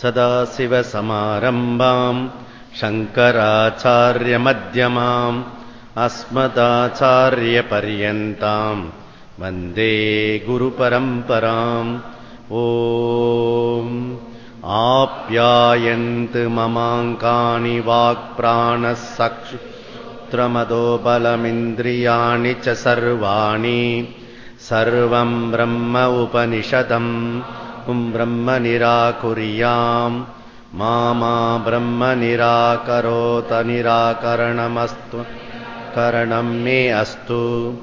सदाशिवसमारम्भाम् शङ्कराचार्यमध्यमाम् अस्मदाचार्यपर्यन्ताम् वन्दे गुरुपरम्पराम् ॐ आप्यायन्त् ममाङ्कानि वाक्प्राणः सक्षुत्रमदोबलमिन्द्रियाणि च सर्वाणि सर्वम् ब्रह्म उपनिषदम्। ब्रह्म निराकुर्याम्। मा ब्रह्म निराकरोत निराकरणमस्तु। करणम् मे अस्तु।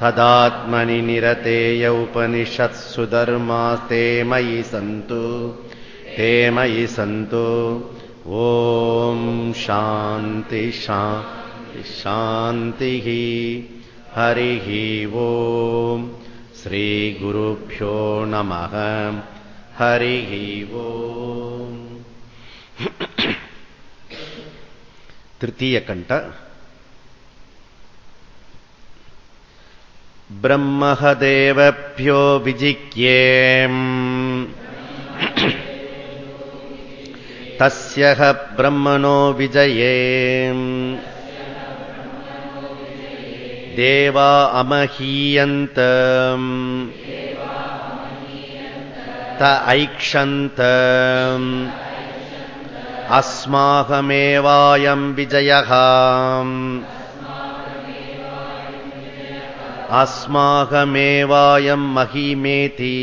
तदात्मनि निरतेय उपनिषत्सु धर्मास्ते मयि सन्तु। ते मयि सन्तु। ॐ शान्ति शान्ति शान्तिः हरिः ॐ श्रीगुरुभ्यो नमः। हरिः ॐ तृतीयकण्ठ ब्रह्मदेवभ्यो विजिज्ञेम्। तस्य ब्रह्मणो विजये देवा अमहीयन्त त ऐक्षन्त अस्माकमेवायम् विजयः अस्माकमेवायम् महिमेति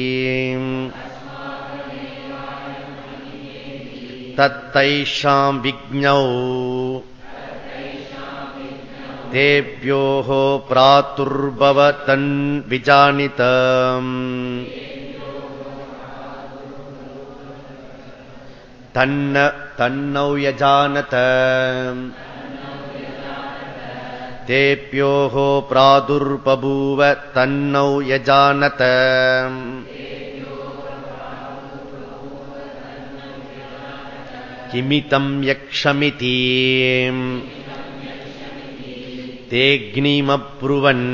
तत्तैषाम् विज्ञौ तेभ्योः प्रातुर्भवतन्विजानित तन्न तन्नौ यजानत तेभ्योः प्रादुर्बभूव तन्नौ यजानत किमितम् यक्षमिति तेऽग्निमब्रुवन्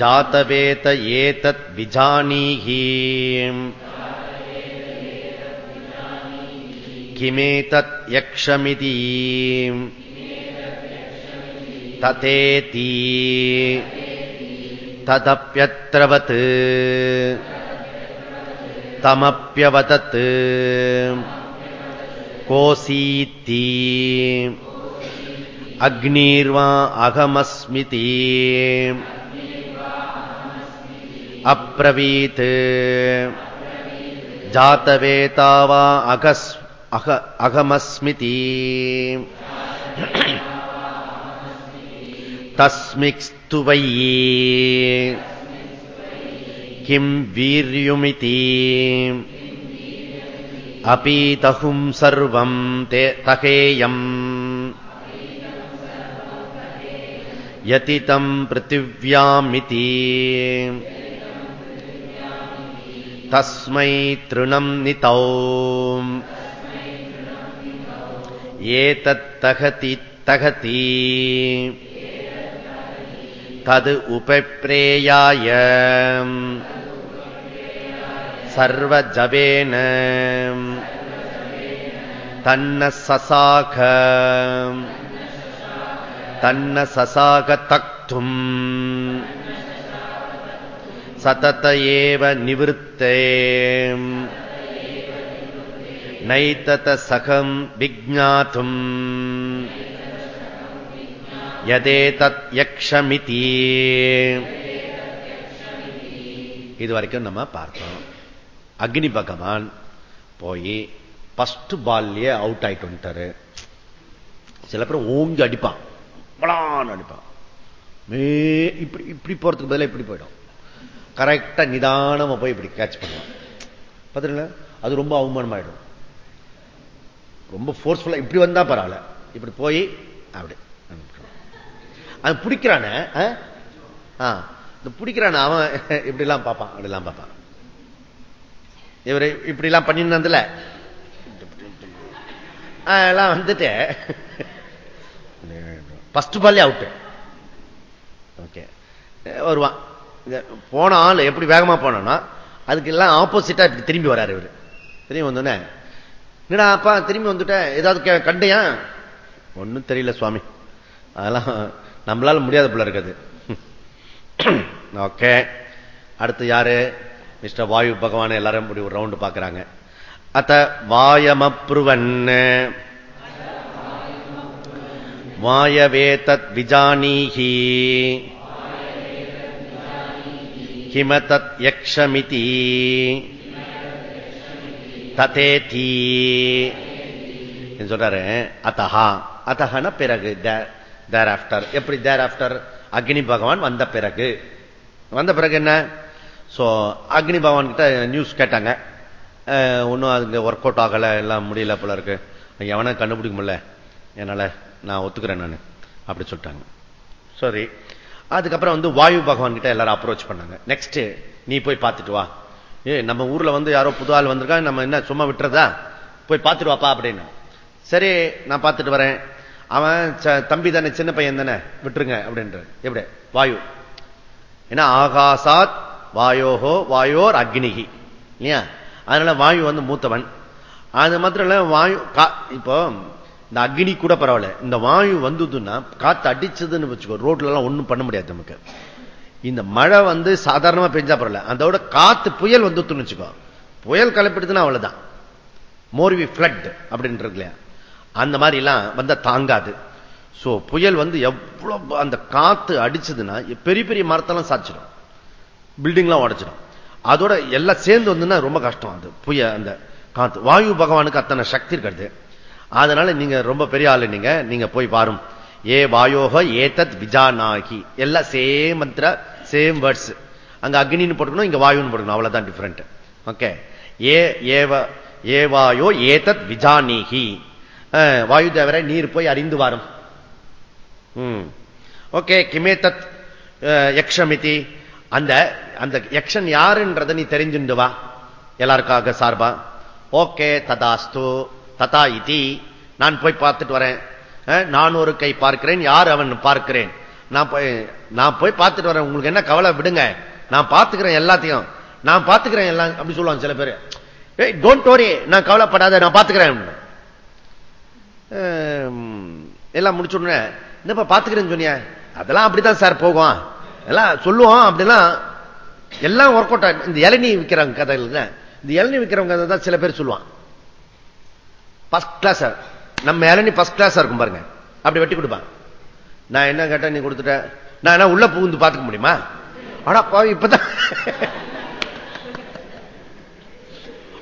जातवेत एतत् विजानीहि किमेतत् यक्षमिति ततेति तदप्यत्रवत् तमप्यवदत् कोऽसीति अग्निर्वा अहमस्मिति अब्रवीत् जातवेता वा अगस् अह अहमस्मिति तस्मिक्स्तु वै किम् वीर्युमिति अपीतहुम् सर्वम् ते तहेयम् यतितम् पृथिव्यामिति तस्मै तृणम् नितौ एतत्तहति तहति तद् उपप्रेयाय सर्वजवेन तन्न ससाख தன்ன சசாக தக்தும் சதத ஏவ நிவத்தே நைத்தத சகம் விஜாத்தும் யதேதத் யக்ஷமிதி. இது வரைக்கும் நம்ம பார்த்தோம். அக்னி பகவான் போய் ஃபஸ்ட் பால்லயே அவுட் ஆயிட்டு வந்துட்டாரு. சில பேர் ஓங்கி அடிப்பான். பலான்னு அடிப்பான் மே இப்படி இப்படி போறதுக்கு பதிலாக இப்படி போயிடும். கரெக்டா நிதானமா போய் இப்படி கேட்ச் பண்ணுவான். பார்த்தீங்களா அது ரொம்ப அவமானமாயிடும். ரொம்ப ஃபோர்ஸ்ஃபுல்லா இப்படி வந்தா பரவாயில்ல. இப்படி போய் அப்படி அது பிடிக்கிறான இந்த பிடிக்கிறான அவன் இப்படி எல்லாம் பார்ப்பான் அப்படிலாம் பார்ப்பான். இவரு இப்படி எல்லாம் பண்ணிருந்ததுல எல்லாம் வந்துட்டு. ஃபஸ்ட் பால்லே அவுட்டு ஓகே வருவான். போன ஆள் எப்படி வேகமா போனோன்னா அதுக்கு எல்லாம் ஆப்போசிட்டா இப்படி திரும்பி வராரு இவர். திரும்பி வந்தோடனே என்னடா அப்பா திரும்பி வந்துட்டேன் ஏதாவது கண்டையா? ஒன்றும் தெரியல சுவாமி. அதெல்லாம் நம்மளால முடியாத பிள்ளை இருக்குது. ஓகே அடுத்து யாரு? மிஸ்டர் வாயு பகவான் எல்லாரும் இப்படி ஒரு ரவுண்டு பாக்குறாங்க. அத்த வாயமப்ருவன் வாயவே தத் விஜானீஹி. கிம தத் யக்ஷமிதி. ததேதி. சொல்றாரு? அத்தஹா அத்தகன பிறகு தேர் ஆஃப்டர் எப்படி தேர் ஆஃப்டர் அக்னி பகவான் வந்த பிறகு. வந்த பிறகு என்ன? சோ அக்னி பகவான் கிட்ட நியூஸ் கேட்டாங்க. ஒன்னும் அதுக்கு ஒர்க் அவுட் ஆகல எல்லாம் முடியல போல இருக்கு. எவனை கண்டுபிடிக்க முடியல. என்னால நான் ஒத்துக்கிறேன் நான். அப்படி சொல்லிட்டாங்க. சரி அதுக்கப்புறம் வந்து வாயு பகவான் கிட்ட எல்லாரும் அப்ரோச் பண்ணாங்க. நெக்ஸ்ட் நீ போய் பார்த்துட்டு வா. ஏ நம்ம ஊர்ல வந்து யாரோ புது ஆள் வந்திருக்கா? நம்ம என்ன சும்மா விட்டுறதா? போய் பார்த்துட்டு வாப்பா அப்படின்னு. சரி நான் பார்த்துட்டு வரேன். அவன் தம்பி தானே சின்ன பையன் தானே? விட்டுருங்க அப்படின்ற எப்படி? வாயு. ஏன்னா ஆகாசாத் வாயோஹோ வாயோர் அக்னிகி இல்லையா? அதனால வாயு வந்து மூத்தவன். அது மாத்திரம் இல்ல வாயு இப்போ இந்த அக்னி கூட பரவாயில்ல. இந்த வாயு வந்ததுன்னா காத்து அடிச்சதுன்னு வச்சுக்கோ ரோட்ல எல்லாம் ஒண்ணும் பண்ண முடியாது நமக்கு. இந்த மழை வந்து சாதாரணமா பெஞ்சா பரவாயில்ல. அதோட காத்து புயல் வந்துட்டுன்னு வச்சுக்கோ. புயல் கலப்பிடுதுன்னா அவ்வளவுதான். மோர்வி பிளட் அப்படின்றது இல்லையா? அந்த மாதிரி எல்லாம் வந்தா தாங்காது. சோ புயல் வந்து எவ்வளவு அந்த காத்து அடிச்சதுன்னா பெரிய பெரிய மரத்தெல்லாம் சாச்சிடும் பில்டிங்லாம் உடைச்சிடும். அதோட எல்லாம் சேர்ந்து வந்துன்னா ரொம்ப கஷ்டம் அது. புய அந்த காத்து. வாயு பகவானுக்கு அத்தனை சக்தி இருக்கிறது அதனால நீங்க ரொம்ப பெரிய ஆளு நீங்க. நீங்க போய் பாரும். ஏ வாயோக ஏதத் விஜானாகி. எல்லாம் சேம் மந்திர சேம் வேர்ட்ஸ் அங்க அக்னின்னு போட்டுக்கணும் இங்க வாயுன்னு போட்டுக்கணும். அவ்வளவுதான் டிஃபரெண்ட் ஓகே ஏ ஏவ ஏவாயோ ஏதத் விஜானீகி. வாயு தேவரை நீர் போய் அறிந்து வாரும். ஓகே கிமே தத் யக்ஷமிதி. அந்த அந்த யக்ஷன் யாருன்றதை நீ தெரிஞ்சுண்டு வா. எல்லாருக்காக சார்பா. ஓகே ததாஸ்து. ததா இதி. நான் போய் பார்த்துட்டு வரேன். நான் ஒரு கை பார்க்கிறேன் யார் அவன் பார்க்கிறேன்? நான் போய் நான் போய் பார்த்துட்டு வரேன். உங்களுக்கு என்ன கவலை? விடுங்க. நான் பார்த்துக்கிறேன் எல்லாத்தையும். நான் பார்த்துக்கிறேன் எல்லாம் அப்படி சொல்லுவாங்க சில பேர். ஏய் டோன்ட் ஓரி நான் கவலைப்படாத நான் பார்த்துக்கிறேன். எல்லாம் முடிச்சுடனே என்னப்பா பார்த்துக்கிறேன்னு சொன்னிய? அதெல்லாம் அப்படிதான் சார் போகும். எல்லாம் சொல்லுவோம் அப்படிலாம். எல்லாம் ஒர்க் அவுட் இந்த இளநீ விற்கிறாங்க கதைகள் இந்த இளநீ விற்கிறவங்க தான் சில பேர் சொல்லுவான் ஃபர்ஸ்ட் கிளாஸ் நம்ம இளநீ ஃபர்ஸ்ட் கிளாஸ் இருக்கும் பாருங்க. அப்படி வெட்டி கொடுப்பான் நான் என்ன கேட்டேன் நீ கொடுத்துட்ட? நான் என்ன உள்ள புகுந்து பார்த்துக்க முடியுமா? ஆனா இப்பதான்.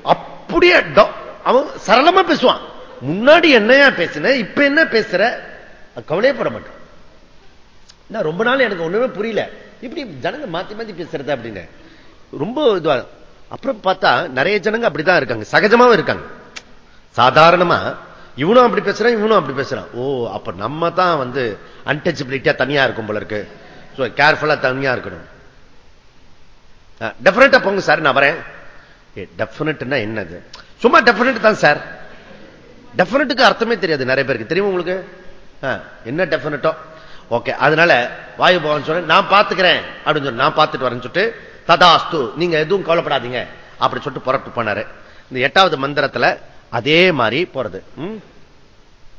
அப்படியே அவன் சரளமா பேசுவான். முன்னாடி என்னையா பேசின இப்ப என்ன பேசுற? கவலையப்பட மாட்டான். நான் ரொம்ப நாள் எனக்கு ஒண்ணுமே புரியல. இப்படி ஜனங்க மாத்தி மாத்தி பேசுறது அப்படின்னு. ரொம்ப இதுவா. அப்புறம் பார்த்தா நிறைய ஜனங்க அப்படிதான் இருக்காங்க. சகஜமாவும் இருக்காங்க. சாதாரணமா இவனும் அப்படி பேசுறான் இவனும் அப்படி பேசுறான். ஓ அப்ப நம்ம தான் வந்து அன்டச்சபிலிட்டியா தனியா இருக்கும் போல இருக்கு. கேர்ஃபுல்லா தனியா இருக்கணும். டெபினட்டா போங்க சார் நான் வரேன். டெபினட்னா என்னது? சும்மா டெபினட் தான் சார். டெபினட்டுக்கு அர்த்தமே தெரியாது நிறைய பேருக்கு. தெரியும் உங்களுக்கு? என்ன டெபினட்டோ ஓகே அதனால வாயு பகவான் சொன்ன நான் பாத்துக்கிறேன் அப்படின்னு சொல்லி நான் பார்த்துட்டு வரேன்னு சொல்லிட்டு ததாஸ்து நீங்க எதுவும் கவலைப்படாதீங்க. அப்படி சொல்லிட்டு புறப்பட்டு போனாரு. இந்த எட்டாவது மந்திரத்துல அதே மாதிரி போறது.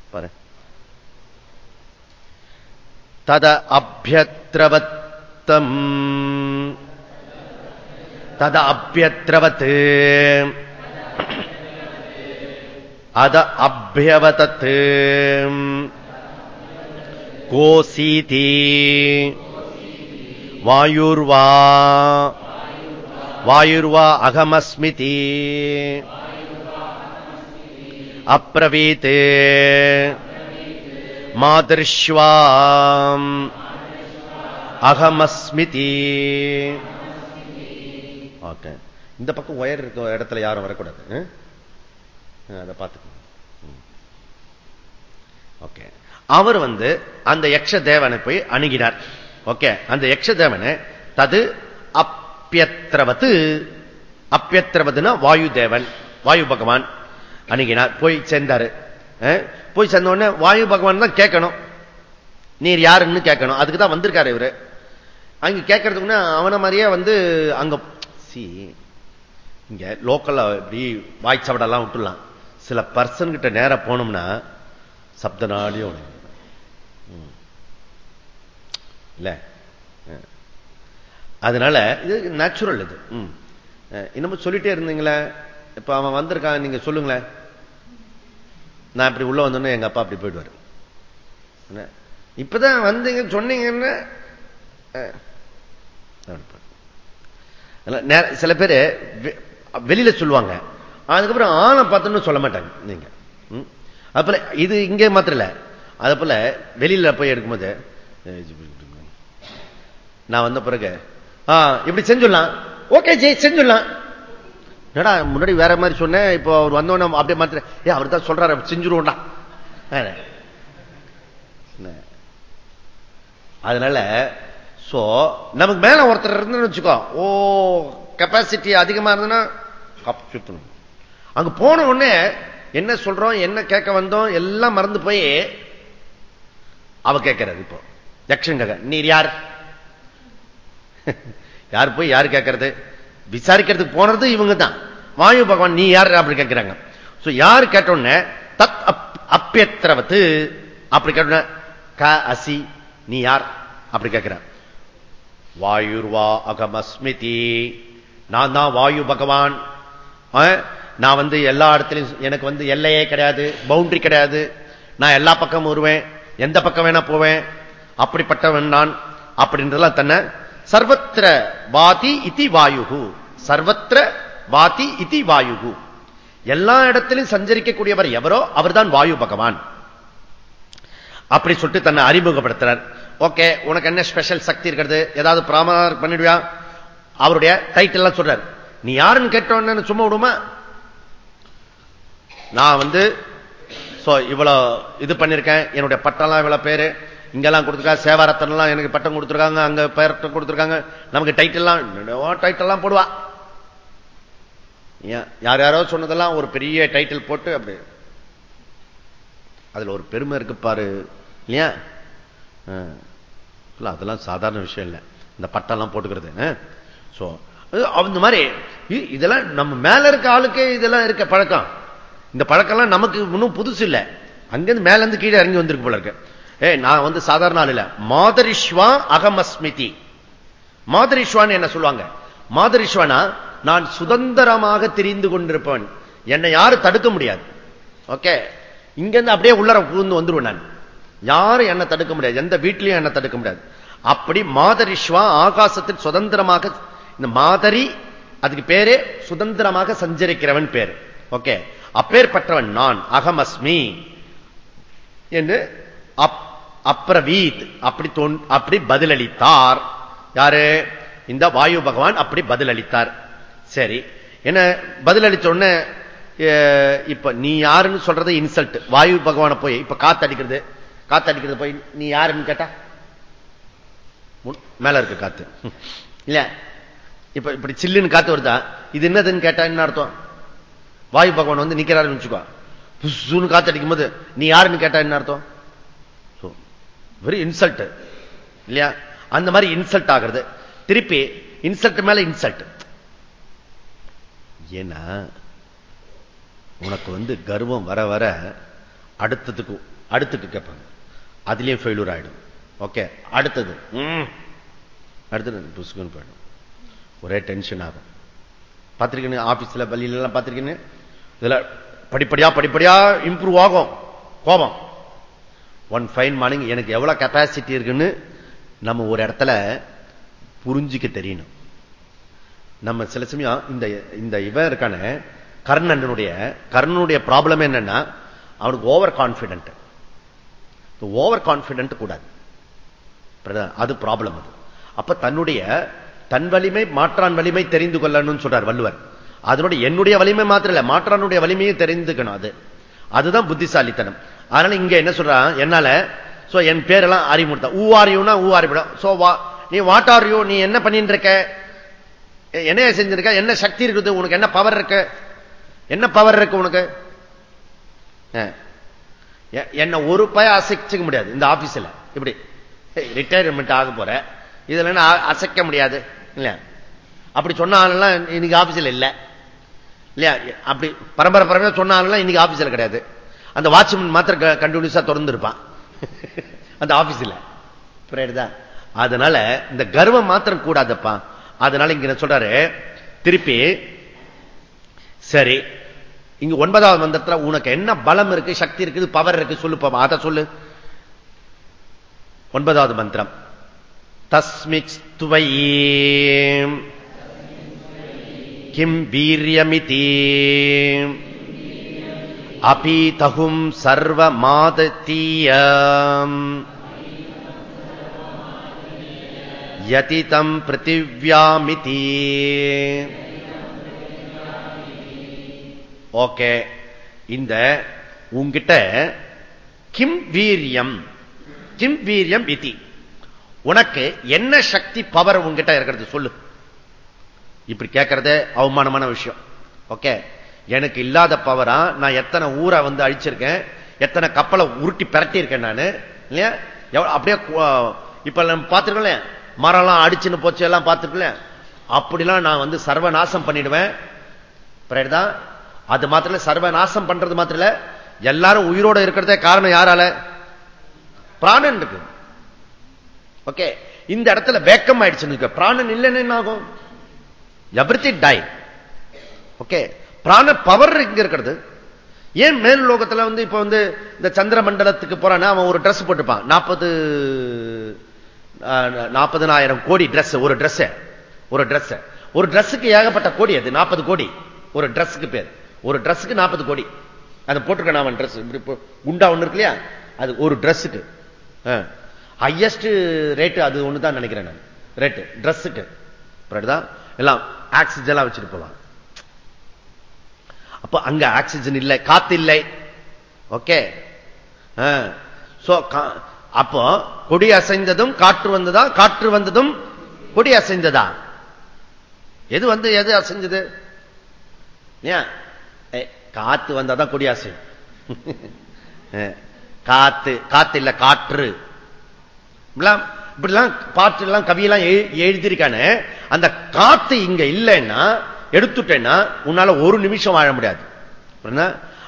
பாரு. தத அபியத்ரவத்தம். தத அபியத்ரவத்து. அத அபியவதத்து. கோசீதி. வாயுர்வா. வாயுர்வா அகமஸ்மிதி. அப்ரவீத் மாதர்ஷ்வாம். அகமஸ்மிதி. ஓகே. இந்த பக்கம் ஒயர் இருக்க இடத்துல யாரும் வரக்கூடாது. அதை பார்த்துக்கணும் ஓகே. அவர் வந்து அந்த யக்ஷ தேவனை போய் அணுகினார். ஓகே. அந்த யக்ஷ தேவனை தது அப்பியத்திரவத்து அப்பியத்திரவதுனா வாயு தேவன் வாயு பகவான் அணுகினார் போய் சேர்ந்தாரு. போய் சேர்ந்த உடனே வாயு பகவான் தான் கேட்கணும். நீர் யாருன்னு கேட்கணும். அதுக்கு தான் வந்திருக்காரு இவரு. அங்க கேட்கறதுக்குன்னா அவனை மாதிரியே வந்து அங்க சி இங்க லோக்கல்ல இப்படி வாய் சவடெல்லாம் விட்டுலாம் சில பர்சன் கிட்ட நேர போனோம்னா சப்த நாடியும் இல்ல. அதனால இது நேச்சுரல் இது. இன்னமும் சொல்லிட்டே இருந்தீங்களே? இப்ப அவன் வந்திருக்கான் நீங்க சொல்லுங்களேன். நான் இப்படி உள்ள வந்தோன்னே எங்க அப்பா அப்படி போயிடுவாரு. இப்பதான் வந்தீங்க சொன்னீங்கன்னா சில பேர் வெளியில சொல்லுவாங்க. அதுக்கப்புறம் ஆளை பார்த்தோன்னு சொல்ல மாட்டாங்க நீங்க. அப்பல இது இங்கே மாத்திரம் இல்ல. அது போல வெளியில போய் எடுக்கும்போது நான் வந்த பிறகு இப்படி செஞ்சுடலாம். ஓகே ஜெய் செஞ்சுடலாம். என்னடா முன்னாடி வேற மாதிரி சொன்னேன் இப்போ அவர் வந்தோன்னு அப்படியே மாத்திர ஏ அவர் தான் சொல்றாரு செஞ்சுருவோம்டா அதனால சோ நமக்கு மேல ஒருத்தர் இருந்துன்னு வச்சுக்கோ ஓ கெப்பாசிட்டி அதிகமா இருந்ததுன்னா சுத்தணும். அங்க போன உடனே என்ன சொல்றோம் என்ன கேட்க வந்தோம் எல்லாம் மறந்து போய் அவ கேட்கிறது இப்போ. யக்ஷன் கேட்க நீர் யார்? யார் போய் யார் கேட்கறது? விசாரிக்கிறதுக்கு போனது இவங்க தான் வாயு பகவான் நீ யார் அப்படி கேட்கிறாங்க. யார் கேட்டோன்னு தத் அப்பியத்திரவத்து அப்படி கேட்ட க அசி நீ யார்? அப்படி கேட்கிற வாயுர்வா அகமஸ்மிதி. நான் தான் வாயு பகவான். நான் வந்து எல்லா இடத்துலையும் எனக்கு வந்து எல்லையே கிடையாது பவுண்டரி கிடையாது. நான் எல்லா பக்கமும் வருவேன். எந்த பக்கம் வேணா போவேன். அப்படிப்பட்டவன் நான். அப்படின்றதெல்லாம் தன்னை சர்வத்திர வாதி இத்தி வாயுகு சர்வத்திர வாதி இத்தி வாயுகு எல்லா இடத்திலும் சஞ்சரிக்கக்கூடியவர் எவரோ அவர்தான் வாயு பகவான். அப்படி சொல்லிட்டு தன்னை அறிமுகப்படுத்துறார். ஓகே உனக்கு என்ன ஸ்பெஷல் சக்தி இருக்கிறது? ஏதாவது பிராமணர் பண்ணிடுவியா? அவருடைய டைட்டில் எல்லாம் சொல்றார். நீ யாருன்னு கேட்டோன்னு சும்மா விடுமா? நான் வந்து இவ்வளவு இது பண்ணிருக்கேன் என்னுடைய பட்டம்லாம் இவ்வளவு பேரு. இங்கெல்லாம் கொடுத்துருக்கா சேவாரத்தன்லாம் எனக்கு பட்டம் கொடுத்துருக்காங்க அங்க பெயர் கொடுத்துருக்காங்க. நமக்கு டைட்டில்லாம் டைட்டில்லாம் போடுவா. யார் யாரோ சொன்னதெல்லாம் ஒரு பெரிய டைட்டில் போட்டு அப்படி. அதுல ஒரு பெருமை இருக்கு பாரு. இல்லையா? அதெல்லாம் சாதாரண விஷயம் இல்லை. இந்த பட்டம்லாம் போட்டுக்கிறது அந்த மாதிரி இதெல்லாம் நம்ம மேல இருக்க ஆளுக்கே இதெல்லாம் இருக்க பழக்கம். இந்த பழக்கம்லாம் நமக்கு இன்னும் புதுசு இல்லை. அங்கிருந்து மேல இருந்து கீழே இறங்கி வந்திருக்கு போல இருக்கு. ஏ நான் வந்து சாதாரண ஆள் இல்ல. மாதரிஷ்வா அகமஸ்மிதி. மாதரிஷ்வான்னு என்ன சொல்லுவாங்க? மாதரிஷ்வானா நான் சுதந்திரமாக தெரிந்து கொண்டிருப்பவன். என்னை யாரும் தடுக்க முடியாது. ஓகே? இங்கிருந்து அப்படியே உள்ளர புகுந்து வந்துருவேன் நான். யாரும் என்ன தடுக்க முடியாது. எந்த வீட்லையும் என்ன தடுக்க முடியாது. அப்படி மாதரிஷ்வா ஆகாசத்தில் சுதந்திரமாக இந்த மாதரி அதுக்கு பேரே சுதந்திரமாக சஞ்சரிக்கிறவன் பேர். ஓகே? அப்பேற்பட்டவன் நான் அகமஸ்மி. என்று அப்ரவீத் அப்படி அப்படி பதிலளித்தார். யாரு? இந்த வாயு பகவான் அப்படி பதிலளித்தார். சரி. என்ன பதிலளிச்ச உடனே இப்ப நீ யாருன்னு சொல்றது இன்சல்ட் வாயு பகவான போய் இப்ப காத்தடிக்கிறது. காத்தடிக்கிறது போய் நீ யாருன்னு கேட்டா? மேல இருக்கு காத்து. இல்ல. இப்ப இப்படி சில்லுன்னு காத்து வருதா? இது என்னதுன்னு கேட்டா என்ன அர்த்தம்? வாயு பகவான் வந்து நிக்கிறாருன்னு வச்சுக்கோ. புஷ்னு காத்தடிக்கும் போது நீ யாருன்னு கேட்டா என்ன அர்த்தம்? வெரி இன்சல்ட் இல்லையா? அந்த மாதிரி இன்சல்ட் ஆகிறது. திருப்பி இன்சல்ட் மேல இன்சல்ட் ஏன்னா உனக்கு வந்து கர்வம் வர வர அடுத்ததுக்கு அடுத்துக்கு கேட்பாங்க அதுலயும் ஃபெயிலூர் ஆயிடும். ஓகே அடுத்தது. அடுத்தது புசுக்குன்னு போயிடும். ஒரே டென்ஷன் ஆகும். பார்த்திருக்கீங்க? ஆபீஸ்ல பள்ளியில பார்த்திருக்கீங்க? இதுல படிப்படியா படிப்படியா இம்ப்ரூவ் ஆகும். கோபம். ஒன் ஃபைன் மார்னிங் எனக்கு எவ்வளவு கெப்பாசிட்டி இருக்குன்னு நம்ம ஒரு இடத்துல புரிஞ்சுக்க தெரியணும். நம்ம சில சமயம் இந்த இந்த இவன் இருக்கான கர்ணனுடைய கர்ணனுடைய ப்ராப்ளம் என்னன்னா அவனுக்கு ஓவர் கான்பிடென்ட் ஓவர் கான்பிடென்ட் கூடாது அது ப்ராப்ளம் அது. அப்ப தன்னுடைய தன் வலிமை மாற்றான் வலிமை தெரிந்து கொள்ளணும்னு சொல்றார் வள்ளுவர். அதனுடைய என்னுடைய வலிமை மாத்திரம் இல்ல மாற்றானுடைய வலிமையும் தெரிந்துக்கணும் அது. அதுதான் புத்திசாலித்தனம். அதனால இங்க என்ன சொல்றான்? என்னால? சோ என் பேரெல்லாம் அறிமுடுத்த ஊ ஆரியும்னா ஊ அறிவிடும் சோ வா நீ வாட் ஆர் யூ நீ என்ன பண்ணிட்டு இருக்க என்ன செஞ்சிருக்க? என்ன சக்தி இருக்குது? உனக்கு என்ன பவர் இருக்கு? என்ன பவர் இருக்கு உனக்கு? என்ன ஒரு பய அசைச்சுக்க முடியாது இந்த ஆபீஸ்ல இப்படி. ரிட்டையர்மெண்ட் ஆக போற. இதுல அசைக்க முடியாது இல்லையா? அப்படி சொன்னாலும் இன்னைக்கு ஆபீஸ்ல இல்ல. இல்லையா? அப்படி பரம்பரை பரம்பரை சொன்னாலும் இன்னைக்கு ஆபீஸ்ல கிடையாது. அந்த வாட்ச்மேன் மாத்திர கண்டினியூஸா திறந்துருப்பான். அந்த ஆபீஸ்ல. புரியுதா? அதனால இந்த கர்வம் மாத்திரம் கூடாதப்பா. அதனால இங்க சொல்றாரு? திருப்பி சரி இங்க ஒன்பதாவது மந்திரத்துல உனக்கு என்ன பலம் இருக்கு சக்தி இருக்குது பவர் இருக்கு சொல்லு அதை சொல்லு. ஒன்பதாவது மந்திரம். தஸ்மிஸ்துவை கிம் வீரியமிதீ அபீதகும் சர்வ மாதத்தீயம் யதிதம் பிருத்திவ்யாமிதி. ஓகே இந்த உங்கிட்ட கிம் வீரியம் கிம் வீரியம் இதி. உனக்கு என்ன சக்தி பவர் உங்ககிட்ட இருக்கிறது சொல்லு. இப்படி கேட்கறது அவமானமான விஷயம். ஓகே? எனக்கு இல்லாத பவரா நான் எத்தனை ஊரை வந்து அழிச்சிருக்கேன் எத்தனை கப்பலை உருட்டி பிரட்டியிருக்கேன் நான் இல்லையா? அப்படியே இப்ப நம்ம பார்த்திருக்கோம் மரம்லாம் அடிச்சுன்னு போச்சு எல்லாம் பார்த்துருக்கல அப்படிலாம் நான் வந்து சர்வநாசம் பண்ணிடுவேன். அது மாத்திர சர்வநாசம் பண்றது மாத்திர எல்லாரும் உயிரோட இருக்கிறதே காரணம் யாரால? பிராணன் இருக்கு. ஓகே இந்த இடத்துல வேக்கம் ஆயிடுச்சு பிராணன் இல்லைன்னு என்ன ஆகும்? எவ்ரி டை ஓகே பிராண பவர் இங்க இருக்கிறது. ஏன் மேல் லோகத்துல வந்து இப்ப வந்து இந்த சந்திர மண்டலத்துக்கு போறான்னா அவன் ஒரு ட்ரெஸ் போட்டுப்பான் நாற்பது நாற்பதனாயிரம் கோடி ட்ரெஸ் ஒரு ட்ரெஸ் ஒரு ட்ரெஸ் ஒரு ட்ரெஸ்ஸுக்கு ஏகப்பட்ட கோடி அது நாற்பது கோடி. ஒரு ட்ரெஸ்ஸுக்கு பேர். ஒரு ட்ரெஸ்ஸுக்கு நாற்பது கோடி. அதை போட்டிருக்கேன் அவன் ட்ரெஸ் குண்டா ஒண்ணு இருக்கு இல்லையா? அது ஒரு ட்ரெஸ்ஸுக்கு ஹையஸ்ட் ரேட்டு அது ஒண்ணு தான் நினைக்கிறேன் நான். ரேட்டு ட்ரெஸ்ஸுக்கு எல்லாம் ஆக்சிஜன் வச்சுட்டு போகலாம் அப்ப அங்க ஆக்சிஜன் இல்லை காத்து இல்லை. ஓகே அப்போ கொடி அசைந்ததும் காற்று வந்ததா? காற்று வந்ததும் கொடி அசைந்ததா? எது வந்து எது அசைஞ்சது? காத்து வந்தாதான் கொடி அசை காத்து காத்து இல்ல காற்று. இப்படிலாம் பாட்டு எல்லாம் கவியெல்லாம் எழுதியிருக்கானு. அந்த காத்து இங்க இல்லைன்னா எடுத்துட்டேன்னா உன்னால ஒரு நிமிஷம் வாழ முடியாது.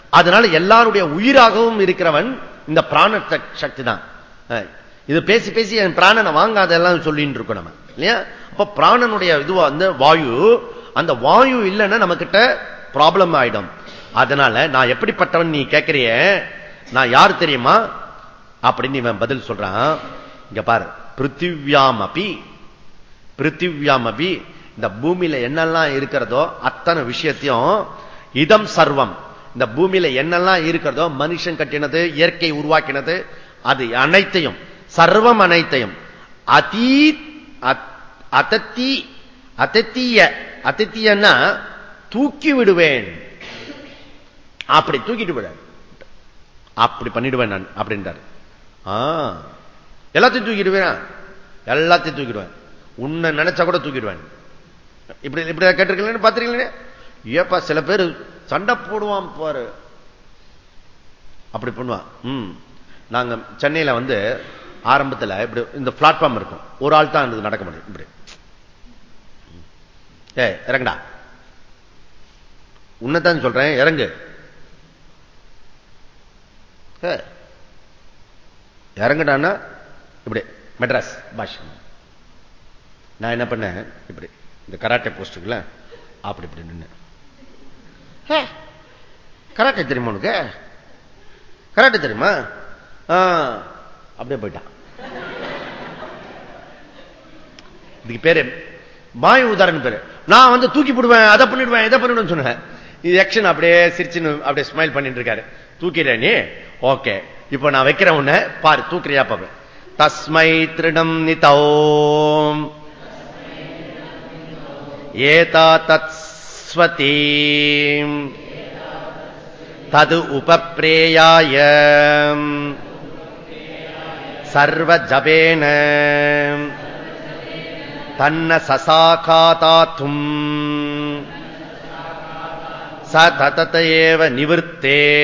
அதனால எல்லாருடைய உயிராகவும் இருக்கிறவன் இந்த பிராண சக்தி தான் இது பேசி பேசி என் பிராணனை வாங்காதெல்லாம் சொல்லிட்டு இருக்கோம் நம்ம. இல்லையா? அப்ப பிராணனுடைய இது வந்து வாயு அந்த வாயு இல்லைன்னா நம்ம கிட்ட ப்ராப்ளம் ஆயிடும். அதனால நான் எப்படிப்பட்டவன் நீ கேட்கிறிய? நான் யார் தெரியுமா? அப்படின்னு இவன் பதில் சொல்றான். இங்க பாரு. பிருத்திவ்யாம் அபி பிருத்திவ்யாம் அபி இந்த பூமியில என்னெல்லாம் இருக்கிறதோ அத்தனை விஷயத்தையும் இதம் சர்வம். இந்த பூமியில என்னெல்லாம் இருக்கிறதோ மனுஷன் கட்டினது இயற்கை உருவாக்கினது அது அனைத்தையும் சர்வம் அனைத்தையும் அதி அத்தத்தி அத்தத்திய அத்தத்தியன்னா தூக்கி விடுவேன். அப்படி தூக்கிட்டு விட. அப்படி பண்ணிடுவேன் நான் அப்படின்றார். எல்லாத்தையும் தூக்கிடுவேன் எல்லாத்தையும் தூக்கிடுவேன். உன்னை நினைச்சா கூட தூக்கிடுவேன். இப்படி இப்படி கேட்டிருக்கீங்களே பாத்திருக்கீங்களே? ஏப்பா சில பேர் சண்டை போடுவான் பாரு. அப்படி பண்ணுவான். ம். நாங்க சென்னையில வந்து ஆரம்பத்தில் இப்படி இந்த பிளாட்ஃபார்ம் இருக்கும். ஒரு ஆள் தான் நடக்க முடியும். இப்படி. ஏ இறங்கடா. உன்னதான் சொல்றேன் இறங்கு. இறங்கடான்னா இப்படி மெட்ராஸ் பாஷ். நான் என்ன பண்ணேன்? இப்படி. இந்த கராட்டை போஸ்டுக்குல அப்படி இப்படி நின்று கராட்டே தெரியுமா உனக்கு? கராட்டை தெரியுமா? அப்படியே போயிட்டான். இதுக்கு பேரு மாய உதாரணம் பேரு. நான் வந்து தூக்கி போடுவேன் அதை பண்ணிடுவேன் இதை பண்ணிடுவேன் சொன்னேன். இது ஆக்ஷன் அப்படியே சிரிச்சுன்னு அப்படியே ஸ்மைல் பண்ணிட்டு இருக்காரு. தூக்கிறேன் நீ? ஓகே. இப்போ நான் வைக்கிறேன் உன்ன. பாரு தூக்கிறியா பாப்பேன் தஸ்மை திருடம் நிதோம். ஏதா தது உபப்ரேயாய. சர்வஜபேன. தன்ன சசாகாதாத்தும். ச ததத ஏவ நிவர்த்தே.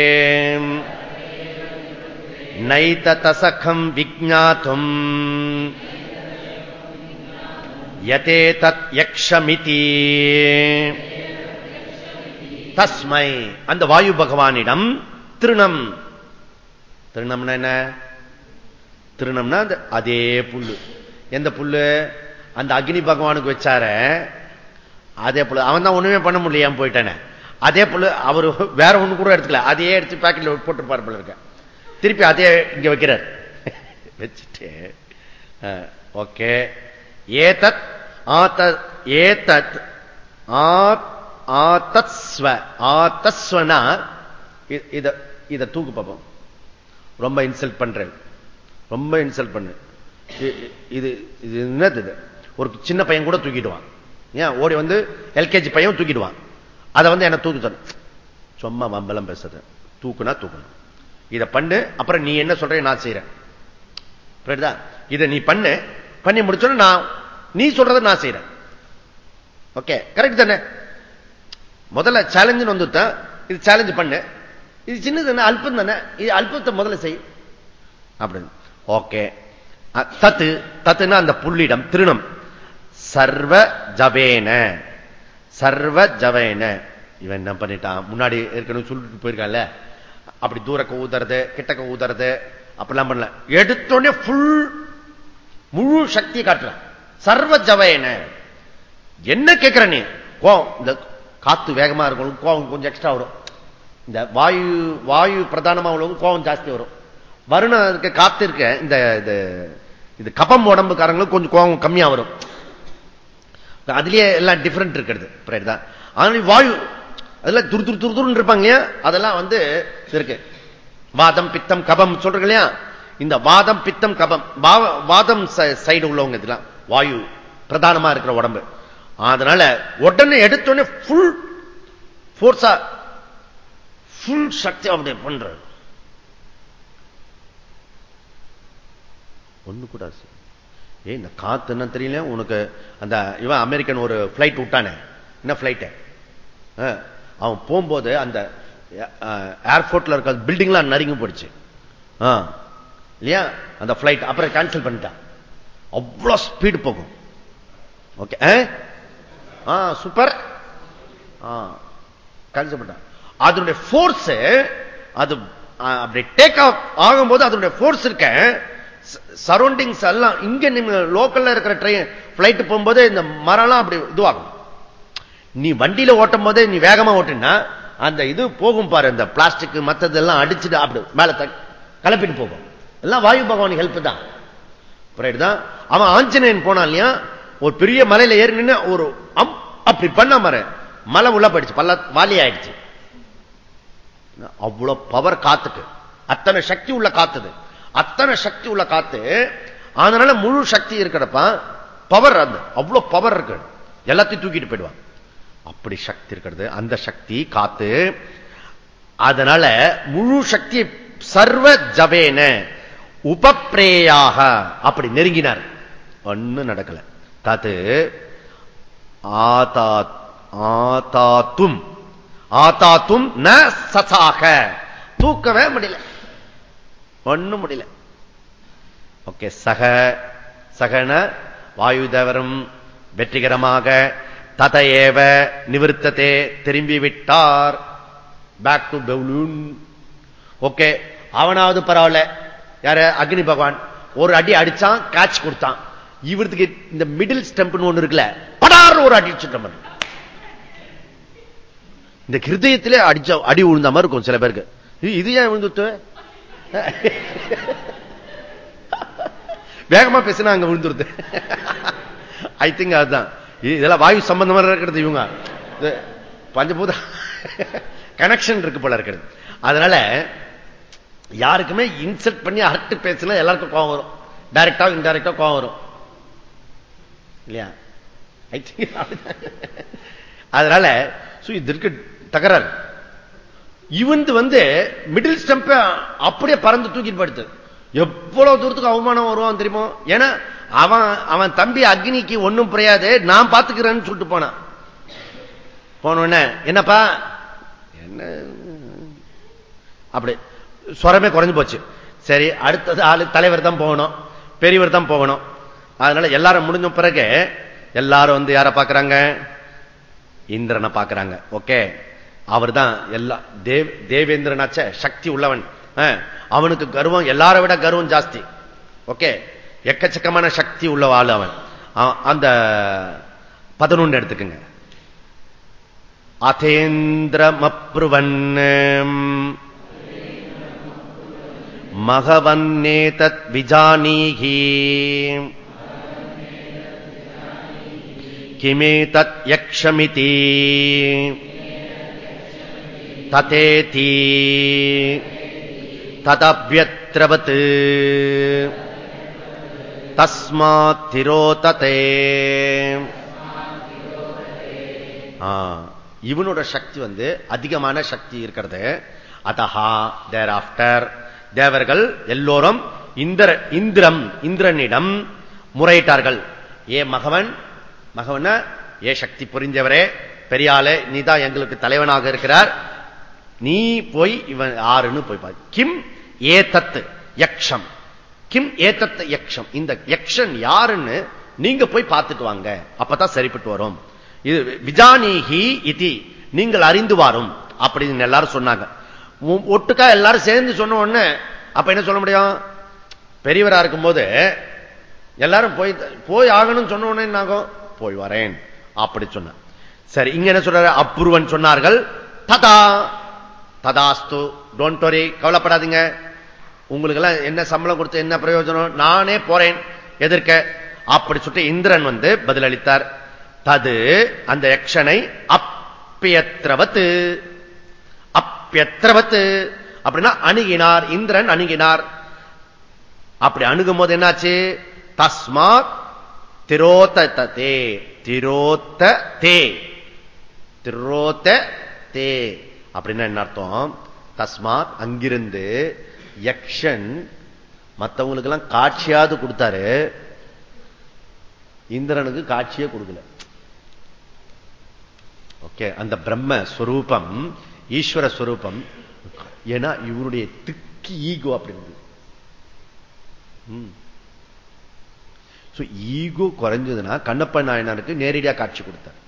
நைத தசகம் விஜாத்தும் யதே தத் யக்ஷமிதி. தஸ்மை அந்த வாயு பகவானிடம் திருணம். திருணம்னா என்ன? திருணம்னா அந்த அதே புல்லு. எந்த புல்லு? அந்த அக்னி பகவானுக்கு வச்சார. அதே புல்லு. அவன் தான் ஒண்ணுமே பண்ண முடியல போயிட்டானே? அதே புல்லு அவர் வேற ஒண்ணு கூட எடுத்துக்கல. அதையே எடுத்து பாக்கெட்ல போட்டுருப்பாரு போல இருக்க. திருப்பி அதே இங்க வைக்கிறார். வச்சுட்டு ஓகே ஏதத் ஆத்த ஏதத் ஆத்தஸ்வ ஆத்தஸ்வனா இத இத தூக்கு பார்ப்போம் ரொம்ப இன்சல்ட் பண்றேன். ரொம்ப இன்சல்ட் பண்ணு. இது இது என்னது இது? ஒரு சின்ன பையன் கூட தூக்கிடுவான். ஏன்? ஓடி வந்து எல்கேஜி பையன் தூக்கிடுவான். அதை வந்து என்ன தூக்கு சொன்ன சும்மா மம்பலம் பேசுறது. தூக்குனா தூக்கணும். இதை பண்ணு அப்புறம் நீ என்ன சொல்ற நான் செய்யறேன் இதை நீ பண்ணு பண்ணி முடிச்சோன்னு நான் நீ சொல்றதை நான் செய்யறேன் ஓகே கரெக்ட் தானே? முதல்ல சேலஞ்சு வந்துட்டான் இது சேலஞ்சு பண்ணு. இது சின்னது அல்பம் தானே? இது அல்பத்தை முதல்ல செய். அப்படின்னு. ஓகே தத்து. தத்துனா அந்த புள்ளிடம் திருணம். சர்வ ஜபேன சர்வ ஜவேன. இவன் என்ன பண்ணிட்டான்? முன்னாடி ஏற்கனவே சொல்லிட்டு போயிருக்கான்ல? அப்படி தூரக்க ஊதுறது கிட்டக்க ஊதுறது அப்படிலாம் பண்ணல. எடுத்தோடனே ஃபுல் முழு சக்தியை காட்டுறான். சர்வ ஜவேன என்ன கேட்கிற நீ? கோவம். இந்த காத்து வேகமா இருக்கும். கோவம் கொஞ்சம் எக்ஸ்ட்ரா வரும். இந்த வாயு வாயு பிரதானமா உள்ளவங்க கோவம் ஜாஸ்தி வரும். வருணம் இருக்க காத்து இருக்க இந்த இது கபம் உடம்புக்காரங்களுக்கு கொஞ்சம் கோவம் கம்மியா வரும். அதுலயே எல்லாம் டிஃபரெண்ட் இருக்கிறது. தான். அதனால வாயு அதெல்லாம் துரு துரு துரு துருன்னு இருப்பாங்க இல்லையா? அதெல்லாம் வந்து இருக்கு. வாதம் பித்தம் கபம் சொல்றீங்க இல்லையா? இந்த வாதம் பித்தம் கபம் வாதம் சைடு உள்ளவங்க இதெல்லாம் வாயு பிரதானமா இருக்கிற உடம்பு. அதனால உடனே எடுத்தோடனே ஃபுல் போர்ஸா ஃபுல் சக்தி அப்படி பண்ற ஒண்ணு கூட ஏ இந்த காத்து என்ன தெரியல உனக்கு அந்த இவன் அமெரிக்கன் ஒரு பிளைட் விட்டானே. என்ன பிளைட் அவன் போகும்போது அந்த ஏர்போர்ட்ல இருக்க பில்டிங்லாம் நறுங்கி போயிடுச்சு. இல்லையா? அந்த பிளைட் அப்புறம் கேன்சல் பண்ணிட்டான் அவ்வளவு ஸ்பீடு போகும். ஓகே சூப்பர் கேன்சல் பண்ணிட்டான் அதனுடைய போர்ஸ் அது அப்படி டேக் ஆஃப் ஆகும்போது அதனுடைய போர்ஸ் இருக்க சரௌண்டிங்ஸ் எல்லாம் இங்க நீங்க லோக்கல்ல இருக்கிற ட்ரெயின் பிளைட் போகும்போது இந்த மரம்லாம் அப்படி இதுவாகும். நீ வண்டியில ஓட்டும் போதே நீ வேகமா ஓட்டினா அந்த இது போகும் பாரு இந்த பிளாஸ்டிக் மத்ததெல்லாம் அடிச்சுட்டு அப்படி மேல கலப்பிட்டு போகும். எல்லாம் வாயு பகவான் ஹெல்ப் தான். தான்? அவன் ஆஞ்சநேயன் போனான் இல்லையா? ஒரு பெரிய மலையில ஏறி நின்று ஒரு அப்படி பண்ண மர மலை உள்ள போயிடுச்சு. பல்ல வாலி ஆயிடுச்சு. அவ்வளவு பவர் காத்துக்கு அத்தனை சக்தி உள்ள காத்துது. அத்தனை சக்தி உள்ள காத்து. அதனால முழு சக்தி இருக்கிறப்ப பவர் அந்த அவ்வளவு பவர் இருக்கு. எல்லாத்தையும் தூக்கிட்டு போயிடுவான். அப்படி சக்தி இருக்கிறது. அந்த சக்தி காத்து. அதனால முழு சக்தி சர்வ ஜபேன உபப்ரேயாக. அப்படி நெருங்கினார். ஒண்ணு நடக்கல. தாத்து ஆதாத்தும் ஆதாத்தும் ந சசாக. தூக்கவே முடியல. ஒண்ணும் முடியல. ஓகே சக சகன வாயுதவரும் வெற்றிகரமாக ததையேவ நிவர்த்தத்தை திரும்பி விட்டார் பேக் டு பெவுலூன் ஓகே அவனாவது பரவாயில்ல. யார? அக்னி பகவான். ஒரு அடி அடிச்சான் கேட்ச் கொடுத்தான். இவருக்கு இந்த மிடில் ஸ்டெம்ப்னு ஒண்ணு இருக்குல்ல படார் ஒரு அடி மாதிரி இந்த கிருதயத்திலே அடிச்ச அடி உழுந்த மாதிரி இருக்கும் சில பேருக்கு. இது ஏன் விழுந்துட்டு வேகமா பேசினா அங்க விழுந்துருது. ஐ திங்க் அதுதான். இதெல்லாம் வாயு சம்பந்தமா இருக்கிறது இவங்க. பஞ்சபூத கனெக்ஷன் இருக்கு போல இருக்கிறது அதனால யாருக்குமே இன்சல்ட் பண்ணி அரட்டு பேசினா எல்லாருக்கும் கோவம் வரும். டைரக்டா இன்டைரக்டா கோவம் வரும். இல்லையா? ஐ திங்க் அதனால இதற்கு தகராறு. இவந்து வந்து மிடில் ஸ்டம்ப அப்படியே பறந்து தூக்கிட்டு படுத்து எவ்வளவு தூரத்துக்கு அவமானம் வருவான் தெரியுமோ? ஏன்னா அவன் அவன் தம்பி அக்னிக்கு ஒன்னும் புரியாது. நான் பாத்துக்கிறேன்னு சொல்லிட்டு போனான். போன என்னப்பா? என்ன? அப்படி. சுரமே குறைஞ்சு போச்சு. சரி அடுத்தது ஆளு தலைவர் தான் போகணும் பெரியவர் தான் போகணும். அதனால எல்லாரும் முடிஞ்ச பிறகு எல்லாரும் வந்து யாரை பார்க்கறாங்க? இந்திரனை பார்க்கறாங்க. ஓகே. அவர் தான் எல்லா தேவ் தேவேந்திரனாச்ச சக்தி உள்ளவன். அவனுக்கு கர்வம் எல்லார விட கர்வம் ஜாஸ்தி. ஓகே. எக்கச்சக்கமான சக்தி உள்ள ஆள் அவன். அந்த பதினொன்று எடுத்துக்குங்க. அதேந்திரமப்ருவன் மகவன்னேதத் விஜானீகி. கிமேதத் யக்ஷமிதி. ததேதி. ததபியத்ரவத் தஸ்மாத் திரோததே. இவனோட சக்தி வந்து அதிகமான சக்தி இருக்கிறது. அதஹா தேர் ஆஃப்டர் தேவர்கள் எல்லோரும் இந்திர இந்திரம் இந்திரனிடம் முறையிட்டார்கள். ஏ மகவன்? மகவன ஏ சக்தி புரிஞ்சவரே பெரியாலே நீதான் எங்களுக்கு தலைவனாக இருக்கிறார். நீ போய் இவன் ஆறுன்னு போய் பாரு. கிம் ஏதத் யக்ஷம். கிம் ஏதத் யக்ஷம். இந்த யக்ஷன் யாருன்னு நீங்க போய் பார்த்துட்டு வாங்க. அப்பதான் சரிப்பட்டு வரும். இது விஜானீகி இதி. நீங்கள் அறிந்து வாரும். அப்படின்னு எல்லாரும் சொன்னாங்க. ஒட்டுக்கா எல்லாரும் சேர்ந்து சொன்ன உடனே அப்ப என்ன சொல்ல முடியும்? பெரியவரா இருக்கும் போது எல்லாரும் போய் போய் ஆகணும்னு சொன்ன உடனே என்னாகும் போய் வரேன். அப்படி சொன்ன சரி இங்க என்ன சொல்ற அப்புருவன் சொன்னார்கள் ததா ததாஸ்து டோன்ட் வரி கவலைப்படாதீங்க. உங்களுக்கு எல்லாம் என்ன சம்பளம் கொடுத்து என்ன பிரயோஜனம்? நானே போறேன் எதிர்க்க. அப்படி சொல்லிட்டு இந்திரன் வந்து பதிலளித்தார். தது அந்த யக்ஷனை அப்பியத்ரவத்து. அப்பியத்திரவத்து அப்படின்னா அணுகினார் இந்திரன் அணுகினார். அப்படி அணுகும் போது என்னாச்சு? தஸ்மாத் திரோத்த தே திரோத்த தே திரோத்த தே அப்படின்னா என்ன அர்த்தம்? தஸ்மாத் அங்கிருந்து யக்ஷன் மற்றவங்களுக்கு எல்லாம் காட்சியாவது கொடுத்தாரு. இந்திரனுக்கு காட்சியே கொடுக்கல. ஓகே அந்த பிரம்ம ஸ்வரூபம் ஈஸ்வர ஸ்வரூபம். ஏன்னா இவருடைய திக்கு ஈகோ அப்படின்னு ஈகோ குறைஞ்சதுன்னா கண்ணப்ப நாயனாருக்கு நேரடியா காட்சி கொடுத்தார்.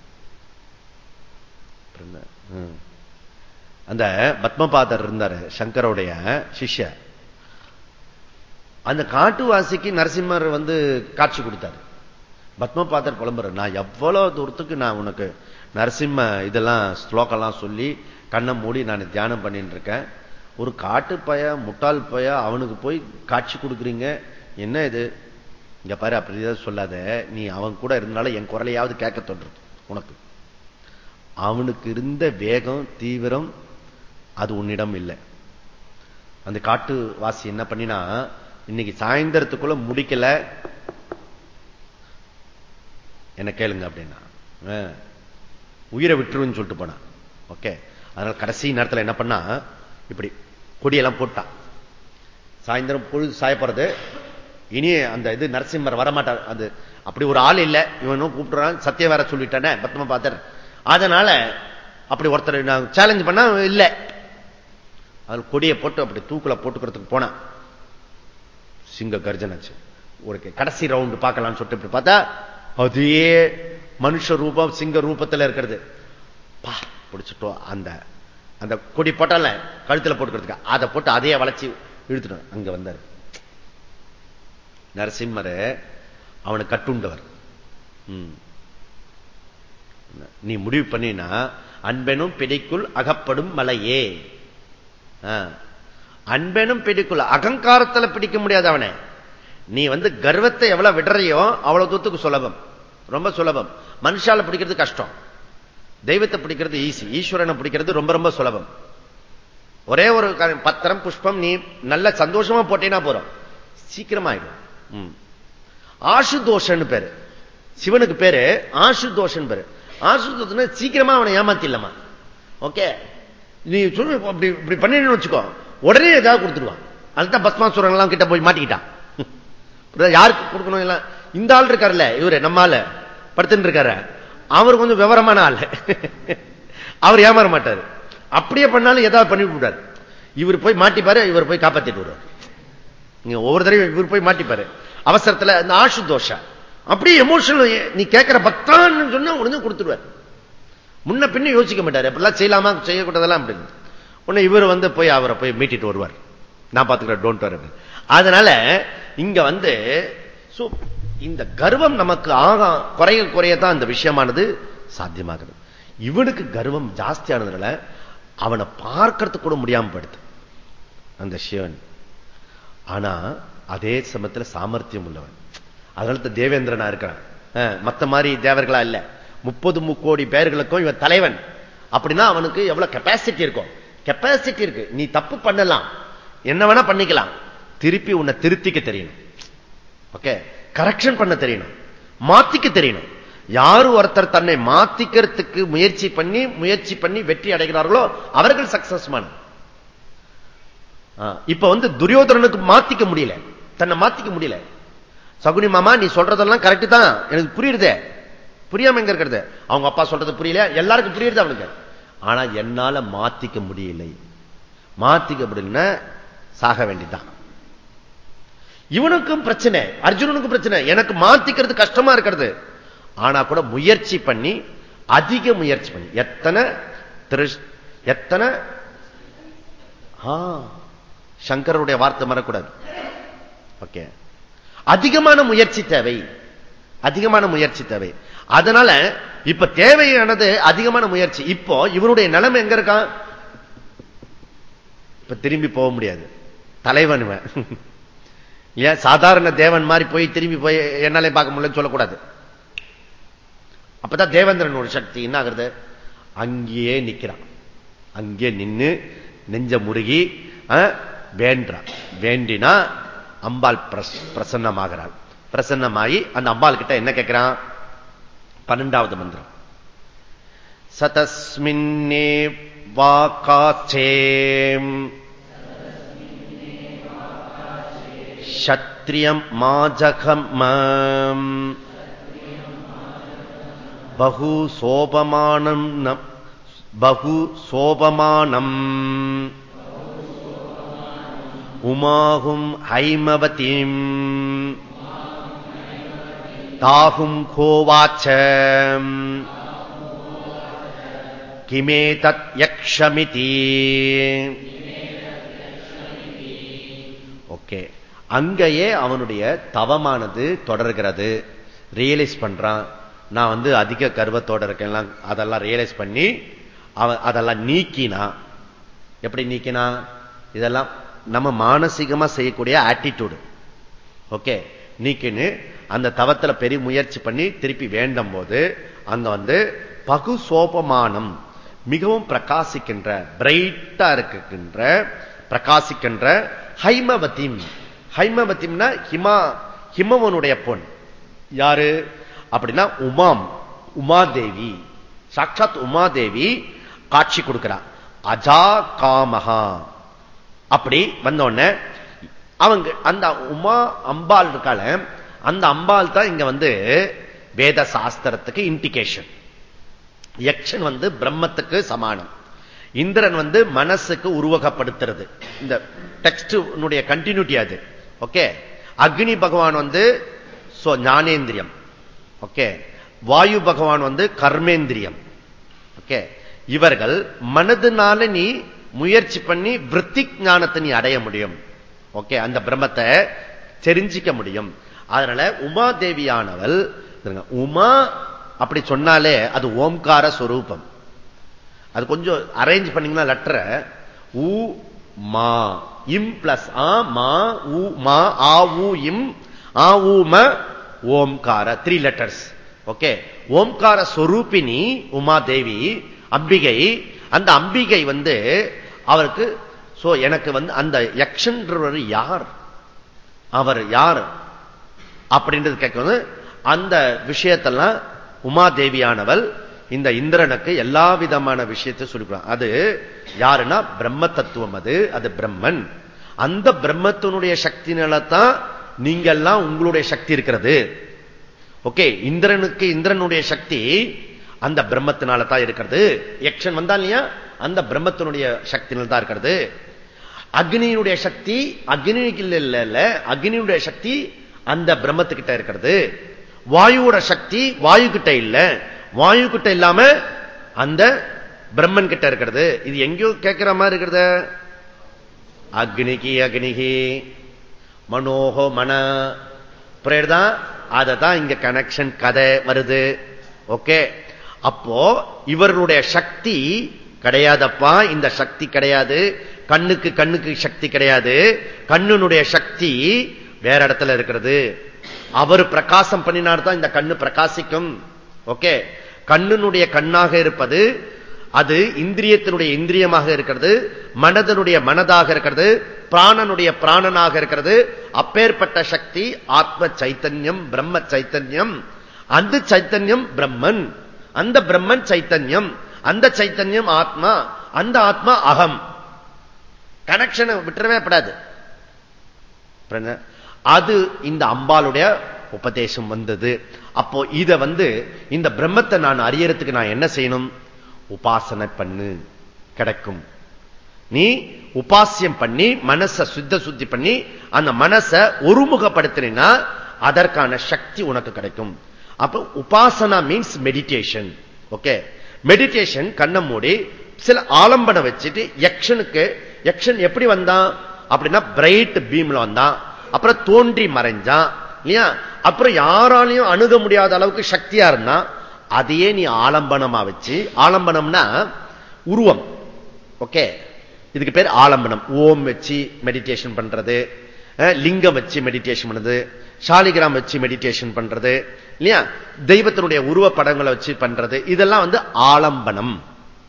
அந்த பத்மபாதர் இருந்தாரு சங்கரோடைய சிஷ்ய. அந்த காட்டுவாசிக்கு நரசிம்மர் வந்து காட்சி கொடுத்தாரு. பத்மபாதர் புலம்புற நான் எவ்வளவு தூரத்துக்கு நான் உனக்கு நரசிம்ம இதெல்லாம் ஸ்லோகெல்லாம் சொல்லி கண்ணை மூடி நான் தியானம் பண்ணிட்டு இருக்கேன். ஒரு காட்டு பய முட்டாள் பய அவனுக்கு போய் காட்சி கொடுக்குறீங்க. என்ன இது? இங்க பாரு அப்படிதான் சொல்லாத. நீ அவன் கூட இருந்தாலும் என் குரலையாவது கேட்க தோன்றது உனக்கு. அவனுக்கு இருந்த வேகம் தீவிரம் அது உன்னிடம் இல்லை. அந்த காட்டு வாசி என்ன பண்ணினா இன்னைக்கு சாயந்தரத்துக்குள்ள முடிக்கல. என்ன கேளுங்க அப்படின்னா. உயிரை விட்டுருன்னு சொல்லிட்டு போனான். ஓகே. அதனால கடைசி நேரத்தில் என்ன பண்ணா இப்படி கொடியெல்லாம் போட்டான் சாயந்தரம் பொழுது சாயப்படுறது இனி அந்த இது நரசிம்மர் வரமாட்டார். அது அப்படி ஒரு ஆள் இல்லை. இவனும் கூப்பிடுறான் சத்திய வேற சொல்லிட்டானே பத்ம பாத்தர் அதனால அப்படி ஒருத்தர் நான் சேலஞ்ச் பண்ண இல்லை. அதில் கொடியை போட்டு அப்படி தூக்குல போட்டுக்கிறதுக்கு போனான் சிங்க கர்ஜனாச்சு ஒரு கடைசி ரவுண்டு பார்க்கலாம்னு சொல்லிட்டு இப்படி பார்த்தா அதே மனுஷ ரூபம் சிங்க ரூபத்தில் இருக்கிறது. பா பிடிச்சிட்டோம் அந்த அந்த கொடி போட்டால கழுத்துல போட்டுக்கிறதுக்கு. அதை போட்டு அதையே வளைச்சி இழுத்துட்டோம் அங்க வந்தார். நரசிம்மர் அவனை கட்டுண்டவர். நீ முடிவு பண்ணினா அன்பெனும் பிடிக்குள் அகப்படும் மலையே. அன்பெனும் பிடிக்குள் அகங்காரத்துல பிடிக்க முடியாது அவனை. நீ வந்து கர்வத்தை எவ்வளவு விடுறையோ அவ்வளவு தூத்துக்கு சுலபம். ரொம்ப சுலபம். மனுஷால பிடிக்கிறது கஷ்டம். தெய்வத்தை பிடிக்கிறது ஈஸி ஈஸ்வரனை பிடிக்கிறது ரொம்ப ரொம்ப சுலபம். ஒரே ஒரு பத்திரம் புஷ்பம் நீ நல்ல சந்தோஷமா போட்டேன்னா போறோம் சீக்கிரமாயிடும். ஆசுதோஷன் பேரு. சிவனுக்கு பேரு ஆசுதோஷன் பேரு. ஆசுதோஷன் சீக்கிரமா அவனை ஏமாத்திடலாமா? ஓகே. நீ சொல்லு அப்படி இப்படி பண்ணிடணும்னு வச்சுக்கோ. உடனே ஏதாவது கொடுத்துருவான் அதுதான் பத்மாசுரன் எல்லாம் கிட்ட போய் மாட்டிக்கிட்டான். யாருக்கு கொடுக்கணும் எல்லாம்? இந்த ஆள் இருக்காருல்ல இவரு நம்மால. படுத்துட்டு இருக்காரு. அவர் கொஞ்சம் விவரமான ஆள். அவர் ஏமாற மாட்டார். அப்படியே பண்ணாலும் ஏதாவது பண்ணி விட்டாரு இவர் போய் மாட்டிப்பாரு இவர் போய் காப்பாத்திட்டு விடுவார். நீங்க ஒவ்வொரு தடவை இவர் போய் மாட்டிப்பாரு. அவசரத்தில் இந்த ஆசு தோஷா. அப்படியே எமோஷனல் நீ கேட்கிற பக்தான்னு சொன்னா உடனே கொடுத்துருவார். முன்ன பின்ன யோசிக்க மாட்டார். அப்படிலாம் செய்யலாமா? செய்யக்கூடாதெல்லாம் அப்படின்னு உடனே இவர் வந்து போய் அவரை போய் மீட்டிட்டு வருவார். நான் பார்த்துக்கிறேன் டோன்ட் வர அதனால இங்க வந்து இந்த கர்வம் நமக்கு ஆக குறைய குறையத்தான் இந்த விஷயமானது சாத்தியமாகிறது. இவனுக்கு கர்வம் ஜாஸ்தியானதுனால அவனை பார்க்கறதுக்கு கூட முடியாம படுத்து அந்த சிவன். ஆனா அதே சமயத்தில் சாமர்த்தியம் உள்ளவன். அதனால தேவேந்திரனா இருக்கிறான். மத்த மாதிரி தேவர்களா இல்ல. முப்பது முக்கோடி பேர்களுக்கும் இவன் தலைவன். அப்படின்னா அவனுக்கு எவ்வளவு கெப்பாசிட்டி இருக்கும்? கெப்பாசிட்டி இருக்கு. நீ தப்பு பண்ணலாம். என்ன வேணா பண்ணிக்கலாம். திருப்பி உன்னை திருத்திக்க தெரியணும். ஓகே கரெக்ஷன் பண்ண தெரியணும். மாத்திக்க தெரியணும். யாரு ஒருத்தர் தன்னை மாத்திக்கிறதுக்கு முயற்சி பண்ணி முயற்சி பண்ணி வெற்றி அடைகிறார்களோ அவர்கள் சக்சஸ் இப்ப வந்து துரியோதனனுக்கு மாத்திக்க முடியல. தன்னை மாத்திக்க முடியல. சகுனி மாமா நீ சொல்றதெல்லாம் கரெக்ட் தான். எனக்கு புரியுறதே புரியாம எங்க இருக்கிறது? அவங்க அப்பா சொல்றது புரியல. எல்லாருக்கும் புரியுது அவனுக்கு. ஆனா என்னால மாத்திக்க முடியலை. மாத்திக்க முடியலன்னா சாக வேண்டிதான் இவனுக்கும் பிரச்சனை அர்ஜுனனுக்கும் பிரச்சனை. எனக்கு மாத்திக்கிறது கஷ்டமா இருக்கிறது. ஆனா கூட முயற்சி பண்ணி அதிக முயற்சி பண்ணி. எத்தனை எத்தனை? சங்கருடைய வார்த்தை மறக்கூடாது ஓகே. அதிகமான முயற்சி தேவை. அதிகமான முயற்சி தேவை. அதனால இப்ப தேவையானது அதிகமான முயற்சி. இப்போ இவனுடைய நிலைமை எங்க இருக்கான்? இப்ப திரும்பி போக முடியாது. தலைவன் ஏன் சாதாரண தேவன் மாதிரி போய் திரும்பி போய் என்னாலே பார்க்க முடியலன்னு சொல்லக்கூடாது. அப்பதான் தேவேந்திரன் ஒரு சக்தி என்ன ஆகுறது? அங்கேயே நிக்கிறான். அங்கே நின்று நெஞ்ச முருகி வேண்டான் வேண்டினா அம்பாள் பிரசன்னமாகிறாள். பிரசன்னமாகி அந்த அம்பாள் கிட்ட என்ன கேட்கிறான்? பன்னெண்டாவது மந்திரம். சதஸ்மின்னே வாக்காச்சேம் சத்திரியம் மாஜகம் பகு சோபமானம் பகு சோபமானம். உமாகும் ஹைமவதீம். தாகும் கோவாச்ச. கிமே தத் யக்ஷமிதி. ஓகே. அங்கேயே அவனுடைய தவமானது தொடர்கிறது. ரியலைஸ் பண்றான். நான் வந்து அதிக கர்வத்தோட இருக்கேன் அதெல்லாம் ரியலைஸ் பண்ணி அவன் அதெல்லாம் நீக்கினா எப்படி நீக்கினா? இதெல்லாம் நம்ம மானசீகமா செய்யக்கூடிய ஆட்டிடியூடு ஓகே நீக்கின்னு அந்த தவத்துல பெரிய முயற்சி பண்ணி திருப்பி வேண்டும் போது அங்க வந்து பகு சோபமானம் மிகவும் பிரகாசிக்கின்ற பிரைட்டா இருக்கின்ற பிரகாசிக்கின்ற ஹைமவதிம். ஹைமவதிம்னா ஹிமா ஹிமவனுடைய பொன். யாரு? அப்படின்னா உமாம் உமாதேவி. சாட்சாத் உமாதேவி காட்சி கொடுக்கிறார் அஜா காமஹா. அப்படி வந்தோடனே அவங்க அந்த உமா அம்பாள் இருக்கால அந்த அம்பாள் தான் இங்க வந்து வேத சாஸ்திரத்துக்கு இண்டிகேஷன் யக்ஷன் வந்து பிரம்மத்துக்கு சமானம். இந்திரன் வந்து மனசுக்கு உருவகப்படுத்துறது. இந்த டெக்ஸ்ட் கண்டினியூட்டி அது. ஓகே அக்னி பகவான் வந்து ஞானேந்திரியம். ஓகே வாயு பகவான் வந்து கர்மேந்திரியம். ஓகே இவர்கள் மனதுனால நீ முயற்சி பண்ணி விற்பி ஞானத்தை நீ அடைய முடியும். ஓகே அந்த பிரம்மத்தை தெரிஞ்சிக்க முடியும். அதனால உமா தேவியானவள் உமா அப்படி சொன்னாலே அது ஓம்கார ஸ்வரூபம் அது கொஞ்சம் அரேஞ்ச் பண்ணீங்கன்னா லெட்டரை உ மா. இம் பிளஸ் ஆ மா உ மா ஆ உ இம். ஆ உ ம ஓம்கார. த்ரீ லெட்டர்ஸ் ஓகே ஓம்கார சொரூபினி உமா தேவி அம்பிகை. அந்த அம்பிகை வந்து அவருக்கு சோ எனக்கு வந்து அந்த யக்ஷன்றவர் யார்? அவர் யார்? அப்படின்றது கேட்க அந்த விஷயத்தெல்லாம் உமாதேவியானவள் இந்த இந்திரனுக்கு எல்லா விதமான விஷயத்தை சொல்லிக்கலாம் அது யாருன்னா பிரம்ம தத்துவம் அது அது பிரம்மன். அந்த பிரம்மத்தினுடைய சக்தினாலதான் நீங்கெல்லாம் உங்களுடைய சக்தி இருக்கிறது. ஓகே இந்திரனுக்கு இந்திரனுடைய சக்தி அந்த பிரம்மத்தினால தான் இருக்கிறது. யக்ஷன் வந்தா இல்லையா? அந்த பிரம்மத்தினுடைய சக்தினால் தான் இருக்கிறது. அக்னியினுடைய சக்தி அக்னிக்கு இல்ல அக்னியுடைய சக்தி அந்த பிரம்மத்துக்கிட்ட இருக்கிறது. வாயுவோட சக்தி வாயு கிட்ட இல்ல. வாயு கிட்ட இல்லாம அந்த பிரம்மன் கிட்ட இருக்கிறது. இது எங்கேயோ கேட்கிற மாதிரி இருக்கிறது. அக்னிகி அக்னிகி. மனோகோ மன. தான். அதை தான் இங்க கனெக்ஷன் கதை வருது. ஓகே? அப்போ இவர்களுடைய சக்தி கிடையாதப்பா. இந்த சக்தி கிடையாது. கண்ணுக்கு கண்ணுக்கு சக்தி கிடையாது. கண்ணுனுடைய சக்தி வேற இடத்துல இருக்கிறது. அவர் பிரகாசம் பண்ணினார் தான் இந்த கண்ணு பிரகாசிக்கும். ஓகே? கண்ணினுடைய கண்ணாக இருப்பது அது இந்திரியத்தினுடைய இந்திரியமாக இருக்கிறது மனதனுடைய மனதாக இருக்கிறது பிராணனுடைய பிராணனாக இருக்கிறது அப்பேற்பட்ட சக்தி ஆத்ம சைத்தன்யம் பிரம்ம சைத்தன்யம். அந்த சைத்தன்யம் பிரம்மன். அந்த பிரம்மன் சைத்தன்யம். அந்த சைத்தன்யம் ஆத்மா. அந்த ஆத்மா அகம். கனெக்ஷன் விட்டுறவே படாது. அது இந்த அம்பாளுடைய உபதேசம் வந்தது. அப்போ இத வந்து இந்த பிரம்மத்தை நான் அறியறதுக்கு நான் என்ன செய்யணும்? உபாசனை பண்ணு. கிடைக்கும். நீ உபாசியம் பண்ணி மனச சுத்த சுத்தி பண்ணி அந்த மனச ஒருமுகப்படுத்தினா அதற்கான சக்தி உனக்கு கிடைக்கும். அப்ப உபாசனா மீன்ஸ் மெடிடேஷன் ஓகே மெடிடேஷன் கண்ணை மூடி சில ஆலம்பனை வச்சுட்டு யக்ஷனுக்கு யக்ஷன் எப்படி வந்தான்? அப்படின்னா பிரைட் பீம்ல வந்தான். அப்புறம் தோன்றி மறைஞ்சான். இல்லையா? அப்புறம் யாராலையும் அணுக முடியாத அளவுக்கு சக்தியா இருந்தா அதையே நீ ஆலம்பனமா வச்சு ஆலம்பனம்னா உருவம். ஓகே? இதுக்கு பேர் ஆலம்பனம். ஓம் வச்சு மெடிடேஷன் பண்றது லிங்கம் வச்சு மெடிடேஷன் பண்றது சாலிகிராம் வச்சு மெடிடேஷன் பண்றது இல்லையா? தெய்வத்தினுடைய உருவ படங்களை வச்சு பண்றது இதெல்லாம் வந்து ஆலம்பனம்.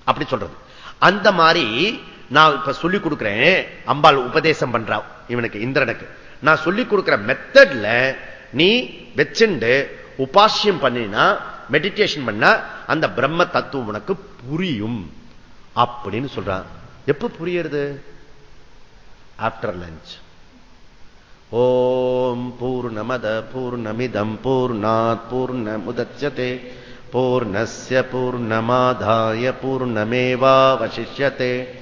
அப்படி சொல்றது. அந்த மாதிரி நான் இப்ப சொல்லிக் கொடுக்கிறேன். அம்பாள் உபதேசம் பண்றா இவனுக்கு இந்திரனுக்கு. நான் சொல்லிக் கொடுக்கிற மெத்தட்ல நீ வச்சுண்டு உபாசியம் பண்ணினா மெடிடேஷன் பண்ண அந்த பிரம்ம தத்துவம் உனக்கு புரியும். அப்படின்னு சொல்றான். எப்ப புரியுறது? ஆப்டர் லஞ்ச் ஓம் பூர்ணமத பூர்ணமிதம் பூர்ணாத் பூர்ணமுதட்சதே பூர்ணஸ்ய பூர்ணமாதாய பூர்ணமேவாவசிஷ்யதே